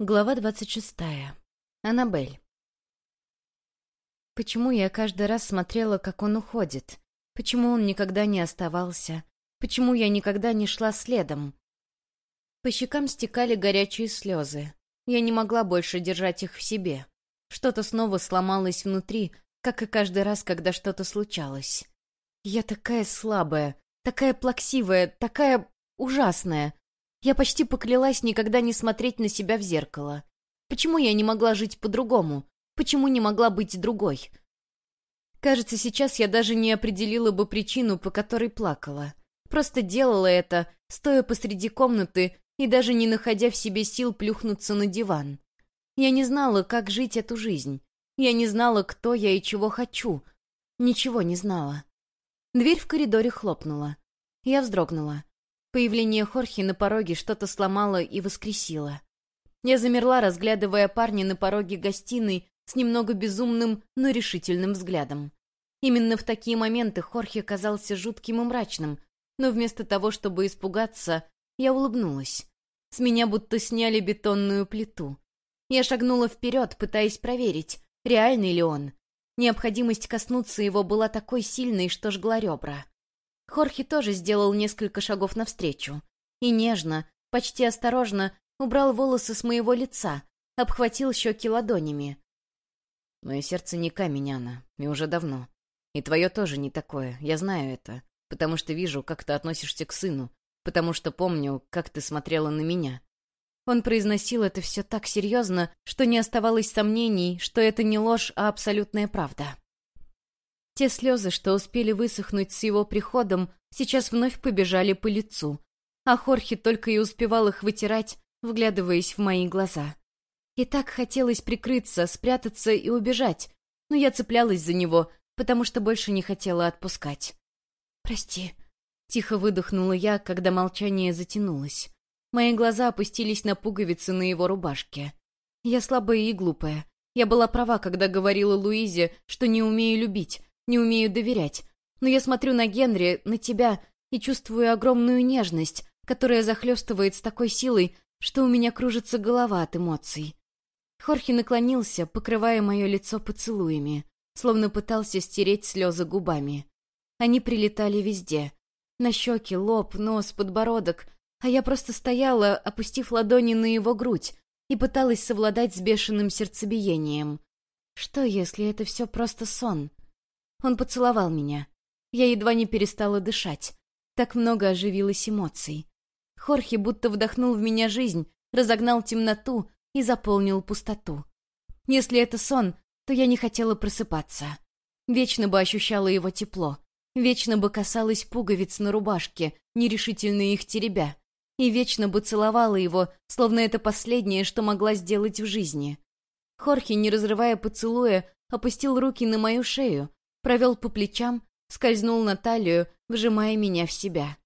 Глава двадцать шестая. Аннабель. Почему я каждый раз смотрела, как он уходит? Почему он никогда не оставался? Почему я никогда не шла следом? По щекам стекали горячие слезы. Я не могла больше держать их в себе. Что-то снова сломалось внутри, как и каждый раз, когда что-то случалось. Я такая слабая, такая плаксивая, такая ужасная. Я почти поклялась никогда не смотреть на себя в зеркало. Почему я не могла жить по-другому? Почему не могла быть другой? Кажется, сейчас я даже не определила бы причину, по которой плакала. Просто делала это, стоя посреди комнаты и даже не находя в себе сил плюхнуться на диван. Я не знала, как жить эту жизнь. Я не знала, кто я и чего хочу. Ничего не знала. Дверь в коридоре хлопнула. Я вздрогнула. Появление Хорхи на пороге что-то сломало и воскресило. Я замерла, разглядывая парня на пороге гостиной с немного безумным, но решительным взглядом. Именно в такие моменты Хорхе казался жутким и мрачным, но вместо того, чтобы испугаться, я улыбнулась. С меня будто сняли бетонную плиту. Я шагнула вперед, пытаясь проверить, реальный ли он. Необходимость коснуться его была такой сильной, что жгла ребра. Хорхе тоже сделал несколько шагов навстречу. И нежно, почти осторожно, убрал волосы с моего лица, обхватил щеки ладонями. «Мое сердце не камень, Анна, и уже давно. И твое тоже не такое, я знаю это, потому что вижу, как ты относишься к сыну, потому что помню, как ты смотрела на меня». Он произносил это все так серьезно, что не оставалось сомнений, что это не ложь, а абсолютная правда. Те слезы, что успели высохнуть с его приходом, сейчас вновь побежали по лицу, а Хорхе только и успевал их вытирать, вглядываясь в мои глаза. И так хотелось прикрыться, спрятаться и убежать, но я цеплялась за него, потому что больше не хотела отпускать. «Прости», — тихо выдохнула я, когда молчание затянулось. Мои глаза опустились на пуговицы на его рубашке. Я слабая и глупая. Я была права, когда говорила Луизе, что не умею любить, не умею доверять. Но я смотрю на Генри, на тебя, и чувствую огромную нежность, которая захлестывает с такой силой, что у меня кружится голова от эмоций. Хорхе наклонился, покрывая мое лицо поцелуями, словно пытался стереть слезы губами. Они прилетали везде. На щеки, лоб, нос, подбородок, а я просто стояла, опустив ладони на его грудь, и пыталась совладать с бешеным сердцебиением. Что, если это все просто сон? Он поцеловал меня. Я едва не перестала дышать. Так много оживилось эмоций. Хорхе будто вдохнул в меня жизнь, разогнал темноту и заполнил пустоту. Если это сон, то я не хотела просыпаться. Вечно бы ощущала его тепло. Вечно бы касалась пуговиц на рубашке, нерешительно их теребя. И вечно бы целовала его, словно это последнее, что могла сделать в жизни. Хорхе, не разрывая поцелуя, опустил руки на мою шею, провел по плечам, скользнул на талию, вжимая меня в себя.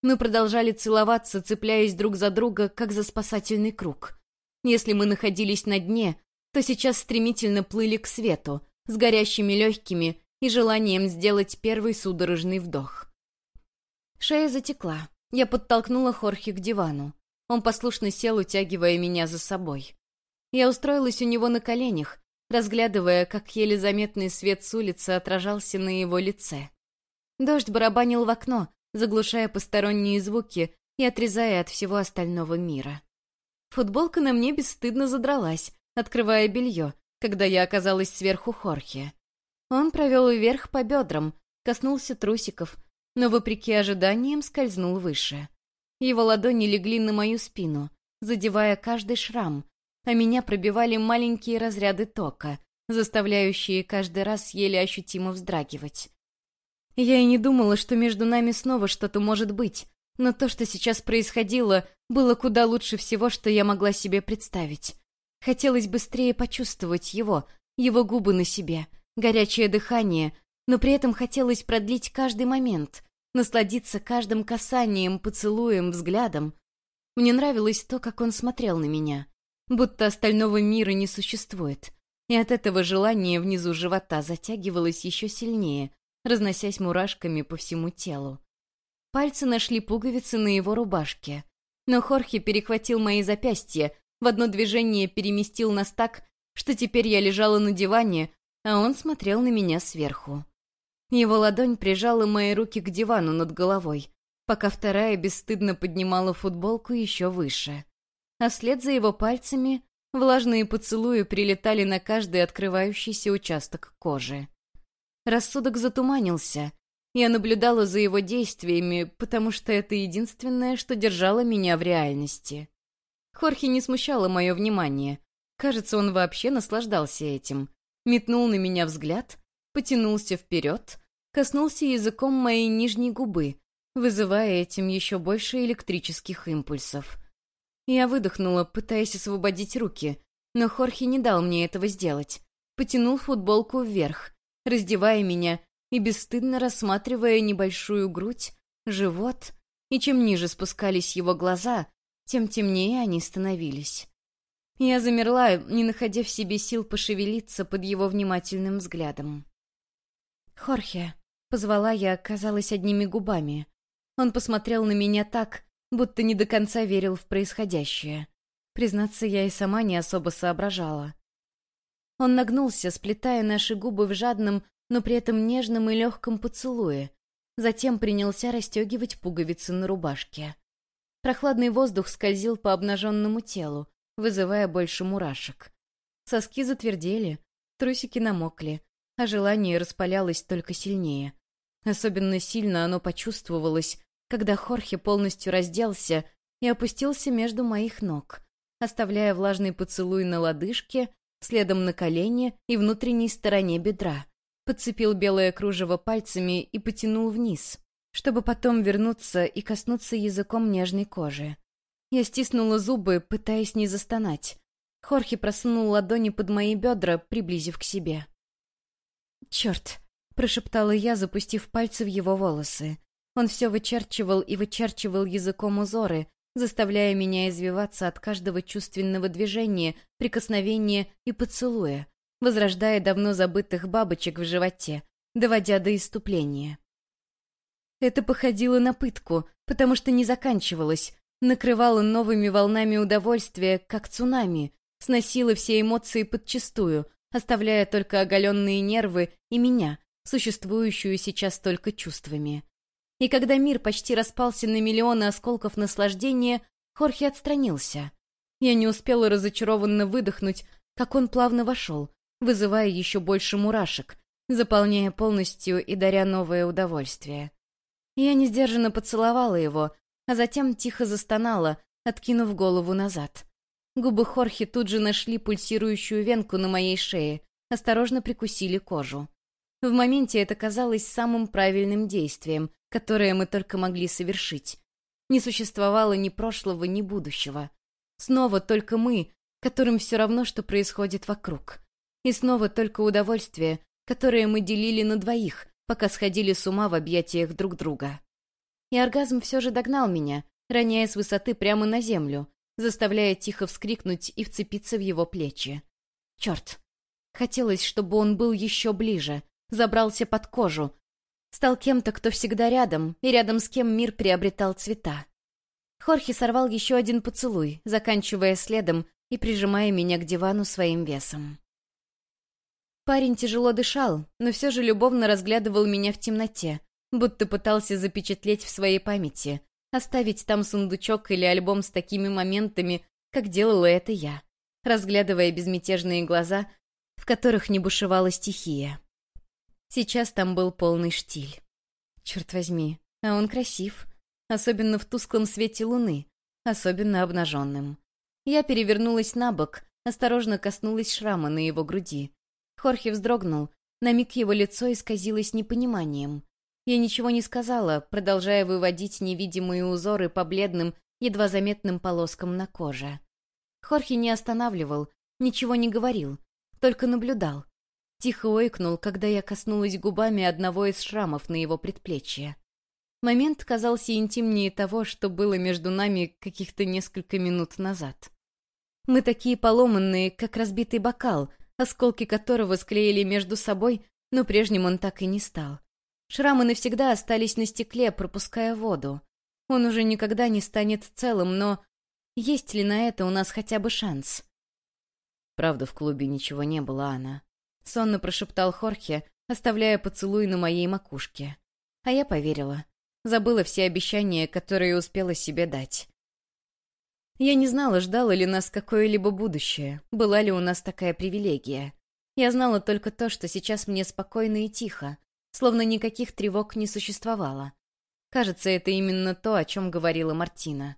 Мы продолжали целоваться, цепляясь друг за друга, как за спасательный круг. Если мы находились на дне, то сейчас стремительно плыли к свету, с горящими легкими и желанием сделать первый судорожный вдох. Шея затекла. Я подтолкнула Хорхе к дивану. Он послушно сел, утягивая меня за собой. Я устроилась у него на коленях, разглядывая, как еле заметный свет с улицы отражался на его лице. Дождь барабанил в окно, заглушая посторонние звуки и отрезая от всего остального мира. Футболка на мне бесстыдно задралась, открывая белье, когда я оказалась сверху Хорхе. Он провел вверх по бедрам, коснулся трусиков, но, вопреки ожиданиям, скользнул выше. Его ладони легли на мою спину, задевая каждый шрам, а меня пробивали маленькие разряды тока, заставляющие каждый раз еле ощутимо вздрагивать. Я и не думала, что между нами снова что-то может быть, но то, что сейчас происходило, было куда лучше всего, что я могла себе представить. Хотелось быстрее почувствовать его, его губы на себе, горячее дыхание, но при этом хотелось продлить каждый момент, насладиться каждым касанием, поцелуем, взглядом. Мне нравилось то, как он смотрел на меня будто остального мира не существует. И от этого желание внизу живота затягивалось еще сильнее, разносясь мурашками по всему телу. Пальцы нашли пуговицы на его рубашке. Но Хорхе перехватил мои запястья, в одно движение переместил нас так, что теперь я лежала на диване, а он смотрел на меня сверху. Его ладонь прижала мои руки к дивану над головой, пока вторая бесстыдно поднимала футболку еще выше. А вслед за его пальцами влажные поцелуи прилетали на каждый открывающийся участок кожи. Рассудок затуманился. Я наблюдала за его действиями, потому что это единственное, что держало меня в реальности. Хорхе не смущало мое внимание. Кажется, он вообще наслаждался этим. Метнул на меня взгляд, потянулся вперед, коснулся языком моей нижней губы, вызывая этим еще больше электрических импульсов. Я выдохнула, пытаясь освободить руки, но Хорхе не дал мне этого сделать. Потянул футболку вверх, раздевая меня и бесстыдно рассматривая небольшую грудь, живот, и чем ниже спускались его глаза, тем темнее они становились. Я замерла, не находя в себе сил пошевелиться под его внимательным взглядом. «Хорхе», — позвала я, казалось, одними губами. Он посмотрел на меня так, будто не до конца верил в происходящее. Признаться, я и сама не особо соображала. Он нагнулся, сплетая наши губы в жадном, но при этом нежном и легком поцелуе. Затем принялся расстегивать пуговицы на рубашке. Прохладный воздух скользил по обнаженному телу, вызывая больше мурашек. Соски затвердели, трусики намокли, а желание распалялось только сильнее. Особенно сильно оно почувствовалось, когда Хорхе полностью разделся и опустился между моих ног, оставляя влажный поцелуй на лодыжке следом на колене и внутренней стороне бедра. Подцепил белое кружево пальцами и потянул вниз, чтобы потом вернуться и коснуться языком нежной кожи. Я стиснула зубы, пытаясь не застонать. Хорхе просунул ладони под мои бедра, приблизив к себе. «Черт!» — прошептала я, запустив пальцы в его волосы. Он все вычерчивал и вычерчивал языком узоры, заставляя меня извиваться от каждого чувственного движения, прикосновения и поцелуя, возрождая давно забытых бабочек в животе, доводя до иступления. Это походило на пытку, потому что не заканчивалось, накрывало новыми волнами удовольствия, как цунами, сносило все эмоции подчистую, оставляя только оголенные нервы и меня, существующую сейчас только чувствами. И когда мир почти распался на миллионы осколков наслаждения, Хорхе отстранился. Я не успела разочарованно выдохнуть, как он плавно вошел, вызывая еще больше мурашек, заполняя полностью и даря новое удовольствие. Я несдержанно поцеловала его, а затем тихо застонала, откинув голову назад. Губы Хорхи тут же нашли пульсирующую венку на моей шее, осторожно прикусили кожу. В моменте это казалось самым правильным действием, которое мы только могли совершить. Не существовало ни прошлого, ни будущего. Снова только мы, которым все равно, что происходит вокруг. И снова только удовольствие, которое мы делили на двоих, пока сходили с ума в объятиях друг друга. И оргазм все же догнал меня, роняя с высоты прямо на землю, заставляя тихо вскрикнуть и вцепиться в его плечи. Черт! Хотелось, чтобы он был еще ближе, забрался под кожу, стал кем-то, кто всегда рядом, и рядом с кем мир приобретал цвета. Хорхе сорвал еще один поцелуй, заканчивая следом и прижимая меня к дивану своим весом. Парень тяжело дышал, но все же любовно разглядывал меня в темноте, будто пытался запечатлеть в своей памяти, оставить там сундучок или альбом с такими моментами, как делала это я, разглядывая безмятежные глаза, в которых не бушевала стихия. Сейчас там был полный штиль. Черт возьми, а он красив, особенно в тусклом свете луны, особенно обнаженным. Я перевернулась на бок, осторожно коснулась шрама на его груди. Хорхе вздрогнул, на миг его лицо исказилось непониманием. Я ничего не сказала, продолжая выводить невидимые узоры по бледным, едва заметным полоскам на коже. Хорхе не останавливал, ничего не говорил, только наблюдал. Тихо ойкнул, когда я коснулась губами одного из шрамов на его предплечье. Момент казался интимнее того, что было между нами каких-то несколько минут назад. Мы такие поломанные, как разбитый бокал, осколки которого склеили между собой, но прежним он так и не стал. Шрамы навсегда остались на стекле, пропуская воду. Он уже никогда не станет целым, но... Есть ли на это у нас хотя бы шанс? Правда, в клубе ничего не было, Анна. Сонно прошептал Хорхе, оставляя поцелуй на моей макушке. А я поверила. Забыла все обещания, которые успела себе дать. Я не знала, ждало ли нас какое-либо будущее, была ли у нас такая привилегия. Я знала только то, что сейчас мне спокойно и тихо, словно никаких тревог не существовало. Кажется, это именно то, о чем говорила Мартина.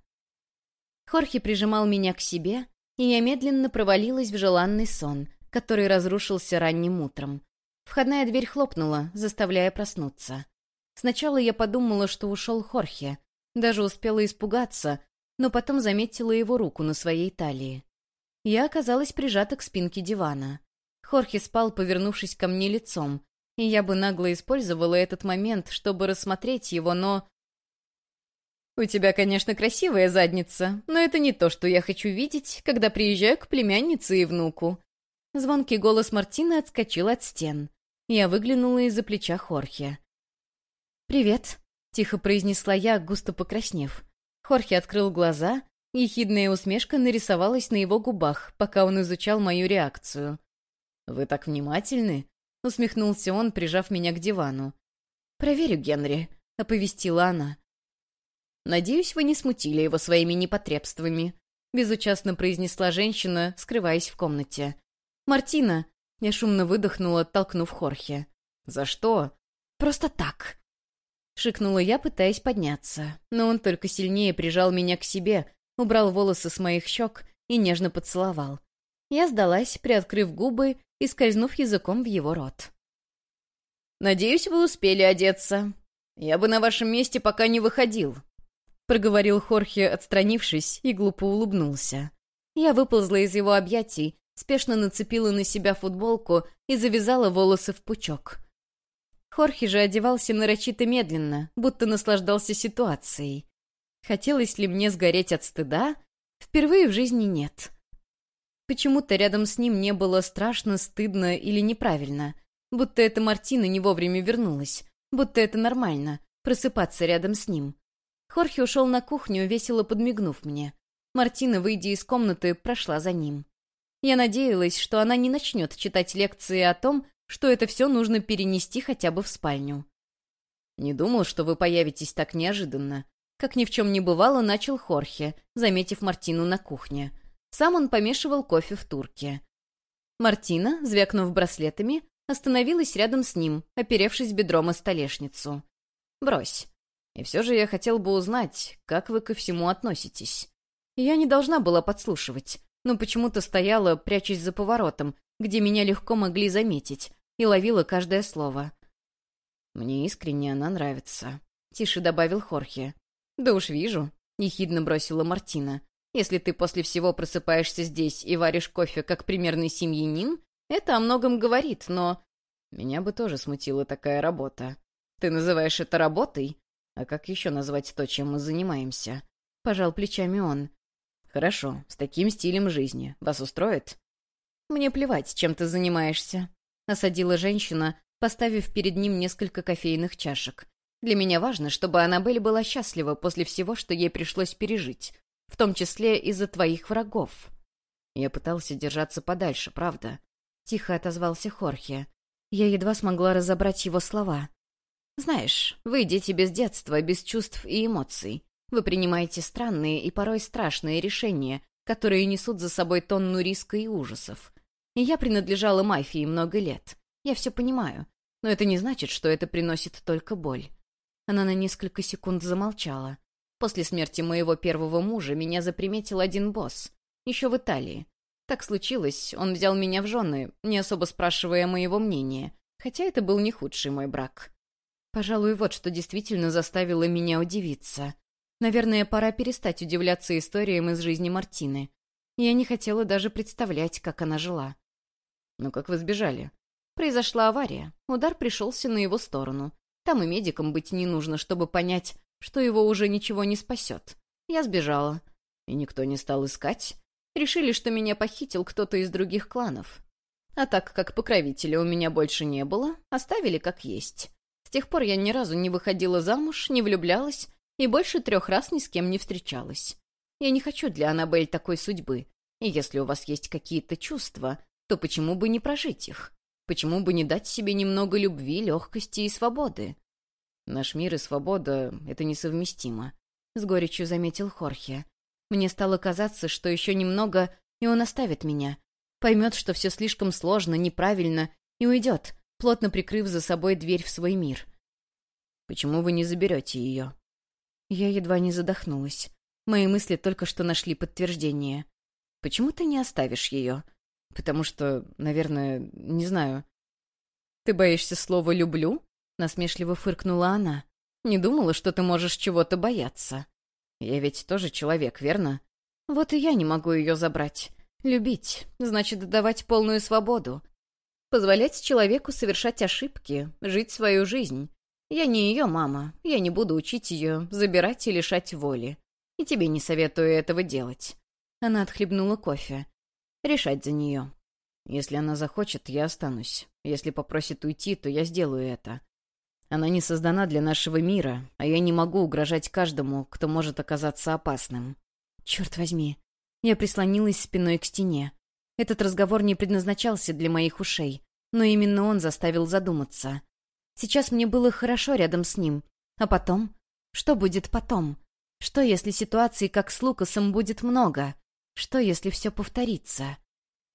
Хорхе прижимал меня к себе, и я медленно провалилась в желанный сон, который разрушился ранним утром. Входная дверь хлопнула, заставляя проснуться. Сначала я подумала, что ушел Хорхе, даже успела испугаться, но потом заметила его руку на своей талии. Я оказалась прижата к спинке дивана. Хорхе спал, повернувшись ко мне лицом, и я бы нагло использовала этот момент, чтобы рассмотреть его, но... «У тебя, конечно, красивая задница, но это не то, что я хочу видеть, когда приезжаю к племяннице и внуку». Звонкий голос Мартины отскочил от стен. Я выглянула из-за плеча Хорхе. «Привет», — тихо произнесла я, густо покраснев. Хорхе открыл глаза, ехидная усмешка нарисовалась на его губах, пока он изучал мою реакцию. «Вы так внимательны?» — усмехнулся он, прижав меня к дивану. «Проверю, Генри», — оповестила она. «Надеюсь, вы не смутили его своими непотребствами», — безучастно произнесла женщина, скрываясь в комнате. «Мартина!» — я шумно выдохнула, толкнув Хорхе. «За что?» «Просто так!» Шикнула я, пытаясь подняться, но он только сильнее прижал меня к себе, убрал волосы с моих щек и нежно поцеловал. Я сдалась, приоткрыв губы и скользнув языком в его рот. «Надеюсь, вы успели одеться. Я бы на вашем месте пока не выходил», — проговорил Хорхе, отстранившись, и глупо улыбнулся. Я выползла из его объятий, спешно нацепила на себя футболку и завязала волосы в пучок. Хорхе же одевался нарочито медленно, будто наслаждался ситуацией. Хотелось ли мне сгореть от стыда? Впервые в жизни нет. Почему-то рядом с ним не было страшно, стыдно или неправильно. Будто эта Мартина не вовремя вернулась. Будто это нормально — просыпаться рядом с ним. Хорхе ушел на кухню, весело подмигнув мне. Мартина, выйдя из комнаты, прошла за ним. Я надеялась, что она не начнет читать лекции о том, что это все нужно перенести хотя бы в спальню. «Не думал, что вы появитесь так неожиданно», как ни в чем не бывало, начал Хорхе, заметив Мартину на кухне. Сам он помешивал кофе в турке. Мартина, звякнув браслетами, остановилась рядом с ним, оперевшись бедром о столешницу. «Брось. И все же я хотел бы узнать, как вы ко всему относитесь». Я не должна была подслушивать, но почему-то стояла, прячась за поворотом, где меня легко могли заметить, и ловила каждое слово. «Мне искренне она нравится», — тише добавил Хорхе. «Да уж вижу», — ехидно бросила Мартина. Если ты после всего просыпаешься здесь и варишь кофе как примерный семьянин, это о многом говорит, но... Меня бы тоже смутила такая работа. Ты называешь это работой? А как еще назвать то, чем мы занимаемся? Пожал плечами он. Хорошо, с таким стилем жизни. Вас устроит? Мне плевать, чем ты занимаешься. Осадила женщина, поставив перед ним несколько кофейных чашек. Для меня важно, чтобы Аннабель была счастлива после всего, что ей пришлось пережить в том числе из-за твоих врагов. Я пытался держаться подальше, правда? Тихо отозвался Хорхе. Я едва смогла разобрать его слова. Знаешь, вы дети без детства, без чувств и эмоций. Вы принимаете странные и порой страшные решения, которые несут за собой тонну риска и ужасов. И я принадлежала мафии много лет. Я все понимаю. Но это не значит, что это приносит только боль. Она на несколько секунд замолчала. После смерти моего первого мужа меня заприметил один босс. Еще в Италии. Так случилось, он взял меня в жены, не особо спрашивая моего мнения. Хотя это был не худший мой брак. Пожалуй, вот что действительно заставило меня удивиться. Наверное, пора перестать удивляться историям из жизни Мартины. Я не хотела даже представлять, как она жила. «Ну как вы сбежали?» Произошла авария. Удар пришелся на его сторону. Там и медикам быть не нужно, чтобы понять, что его уже ничего не спасет. Я сбежала. И никто не стал искать. Решили, что меня похитил кто-то из других кланов. А так как покровителя у меня больше не было, оставили как есть. С тех пор я ни разу не выходила замуж, не влюблялась и больше трех раз ни с кем не встречалась. Я не хочу для Аннабель такой судьбы. И если у вас есть какие-то чувства, то почему бы не прожить их? Почему бы не дать себе немного любви, легкости и свободы? Наш мир и свобода — это несовместимо, — с горечью заметил Хорхе. Мне стало казаться, что еще немного, и он оставит меня. Поймет, что все слишком сложно, неправильно, и уйдет, плотно прикрыв за собой дверь в свой мир. «Почему вы не заберете ее?» Я едва не задохнулась. Мои мысли только что нашли подтверждение. «Почему ты не оставишь ее?» «Потому что, наверное, не знаю». «Ты боишься слова «люблю»?» — насмешливо фыркнула она. «Не думала, что ты можешь чего-то бояться». «Я ведь тоже человек, верно?» «Вот и я не могу ее забрать. Любить — значит давать полную свободу. Позволять человеку совершать ошибки, жить свою жизнь. Я не ее мама, я не буду учить ее забирать и лишать воли. И тебе не советую этого делать». Она отхлебнула кофе. «Решать за нее». «Если она захочет, я останусь. Если попросит уйти, то я сделаю это. Она не создана для нашего мира, а я не могу угрожать каждому, кто может оказаться опасным». «Черт возьми». Я прислонилась спиной к стене. Этот разговор не предназначался для моих ушей, но именно он заставил задуматься. Сейчас мне было хорошо рядом с ним. А потом? Что будет потом? Что, если ситуаций, как с Лукасом, будет много? Что, если все повторится?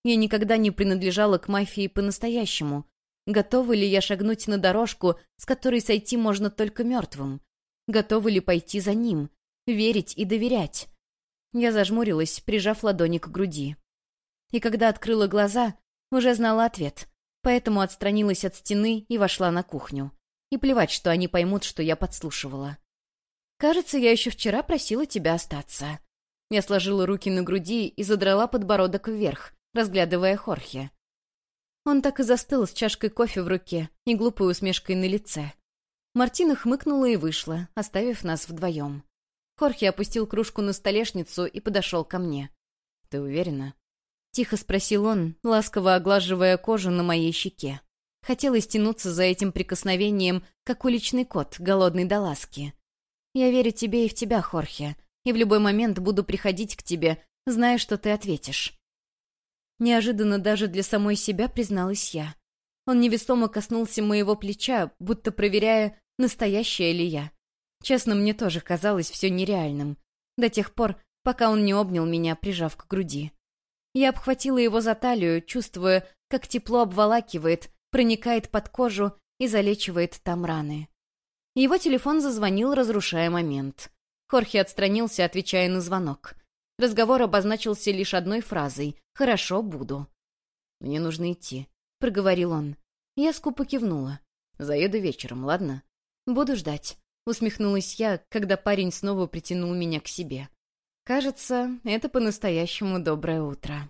Я никогда не принадлежала к мафии по-настоящему. Готова ли я шагнуть на дорожку, с которой сойти можно только мертвым? Готова ли пойти за ним? Верить и доверять? Я зажмурилась, прижав ладони к груди и когда открыла глаза, уже знала ответ, поэтому отстранилась от стены и вошла на кухню. И плевать, что они поймут, что я подслушивала. «Кажется, я еще вчера просила тебя остаться». Я сложила руки на груди и задрала подбородок вверх, разглядывая Хорхе. Он так и застыл с чашкой кофе в руке и глупой усмешкой на лице. Мартина хмыкнула и вышла, оставив нас вдвоем. Хорхе опустил кружку на столешницу и подошел ко мне. «Ты уверена?» Тихо спросил он, ласково оглаживая кожу на моей щеке. Хотелось тянуться за этим прикосновением, как уличный кот, голодный до ласки. «Я верю тебе и в тебя, Хорхе, и в любой момент буду приходить к тебе, зная, что ты ответишь». Неожиданно даже для самой себя призналась я. Он невесомо коснулся моего плеча, будто проверяя, настоящая ли я. Честно, мне тоже казалось все нереальным. До тех пор, пока он не обнял меня, прижав к груди. Я обхватила его за талию, чувствуя, как тепло обволакивает, проникает под кожу и залечивает там раны. Его телефон зазвонил, разрушая момент. Хорхе отстранился, отвечая на звонок. Разговор обозначился лишь одной фразой «Хорошо, буду». «Мне нужно идти», — проговорил он. Я скупо кивнула. «Заеду вечером, ладно?» «Буду ждать», — усмехнулась я, когда парень снова притянул меня к себе. Кажется, это по-настоящему доброе утро.